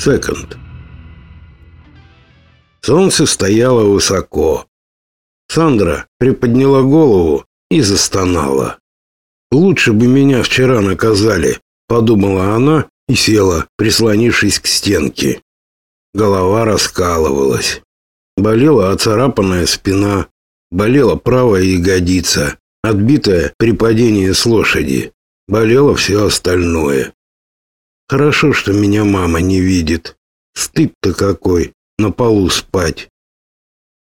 Секонд. Солнце стояло высоко. Сандра приподняла голову и застонала. «Лучше бы меня вчера наказали», — подумала она и села, прислонившись к стенке. Голова раскалывалась. Болела оцарапанная спина, болела правая ягодица, отбитая при падении с лошади. Болело все остальное. Хорошо, что меня мама не видит. Стыд-то какой, на полу спать.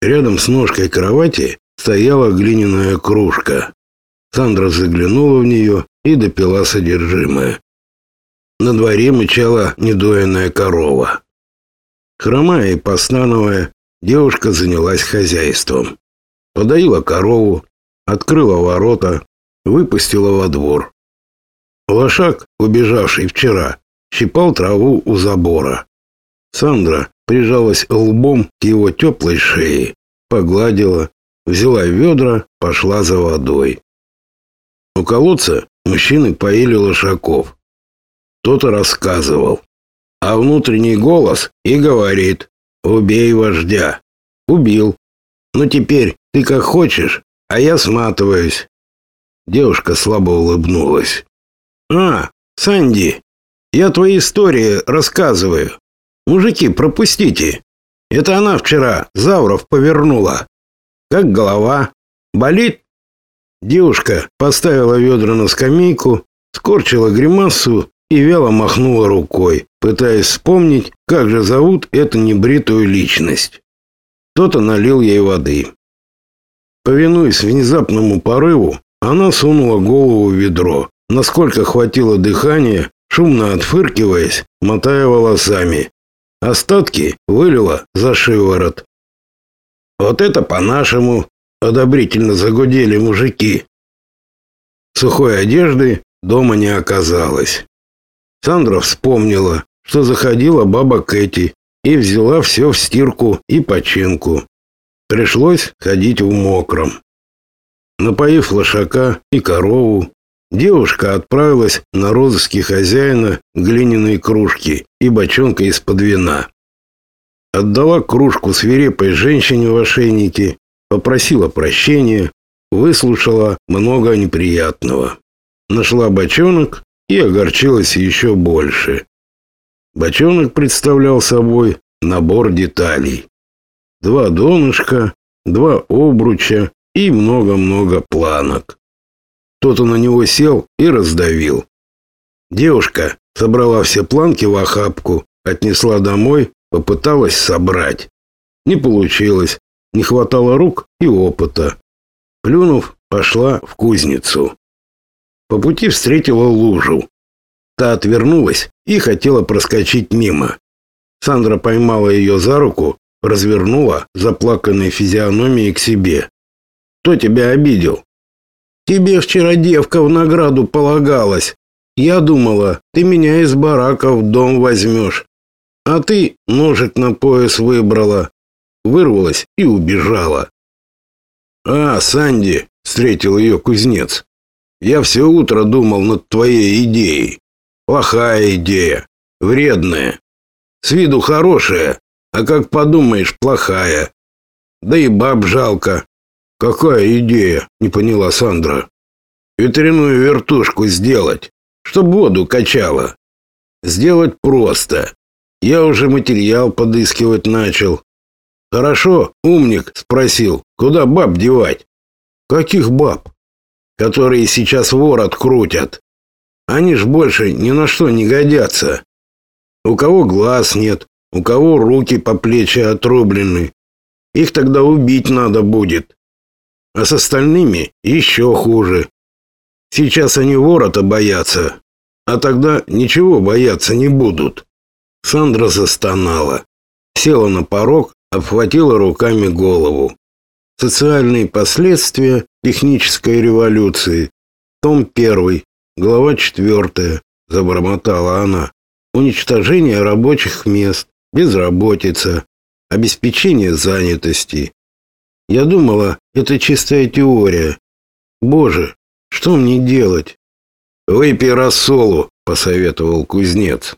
Рядом с ножкой кровати стояла глиняная кружка. Сандра заглянула в нее и допила содержимое. На дворе мычала недоенная корова. Хромая и постановая, девушка занялась хозяйством. Подоила корову, открыла ворота, выпустила во двор. Лошак, убежавший вчера, щипал траву у забора. Сандра прижалась лбом к его теплой шее, погладила, взяла ведра, пошла за водой. У колодца мужчины поили лошаков. Кто-то рассказывал. А внутренний голос и говорит «Убей вождя». Убил. Ну теперь ты как хочешь, а я сматываюсь. Девушка слабо улыбнулась. «А, Санди, я твои истории рассказываю. Мужики, пропустите. Это она вчера Завров повернула. Как голова? Болит?» Девушка поставила ведра на скамейку, скорчила гримасу и вяло махнула рукой, пытаясь вспомнить, как же зовут эту небритую личность. Кто-то налил ей воды. Повинуясь внезапному порыву, она сунула голову в ведро, насколько хватило дыхания, шумно отфыркиваясь, мотая волосами. Остатки вылила за шиворот. «Вот это по-нашему!» — одобрительно загудели мужики. Сухой одежды дома не оказалось. Сандра вспомнила, что заходила баба Кэти и взяла все в стирку и починку. Пришлось ходить в мокром. Напоив лошака и корову, девушка отправилась на розыски хозяина глиняной кружки и бочонка из-под вина. Отдала кружку свирепой женщине в ошейнике, попросила прощения, выслушала много неприятного. Нашла бочонок и огорчилась еще больше. Бочонок представлял собой набор деталей. Два донышка, два обруча и много-много планок. Кто-то на него сел и раздавил. Девушка собрала все планки в охапку, отнесла домой, попыталась собрать. Не получилось, не хватало рук и опыта. Плюнув, пошла в кузницу. По пути встретила лужу. Та отвернулась и хотела проскочить мимо. Сандра поймала ее за руку, развернула заплаканной физиономией к себе. «Кто тебя обидел?» «Тебе вчера девка в награду полагалась. Я думала, ты меня из барака в дом возьмешь. А ты ножик на пояс выбрала, вырвалась и убежала». «А, Санди!» — встретил ее кузнец. Я все утро думал над твоей идеей. Плохая идея, вредная. С виду хорошая, а как подумаешь, плохая. Да и баб жалко. Какая идея, не поняла Сандра. Ветряную вертушку сделать, чтобы воду качала. Сделать просто. Я уже материал подыскивать начал. Хорошо, умник, спросил, куда баб девать? Каких баб? которые сейчас ворот крутят. Они ж больше ни на что не годятся. У кого глаз нет, у кого руки по плечи отрублены. Их тогда убить надо будет. А с остальными еще хуже. Сейчас они ворота боятся, а тогда ничего бояться не будут. Сандра застонала, села на порог, обхватила руками голову. Социальные последствия технической революции. Том 1, глава 4, забормотала она. Уничтожение рабочих мест, безработица, обеспечение занятости. Я думала, это чистая теория. Боже, что мне делать? Выпей рассолу, посоветовал кузнец.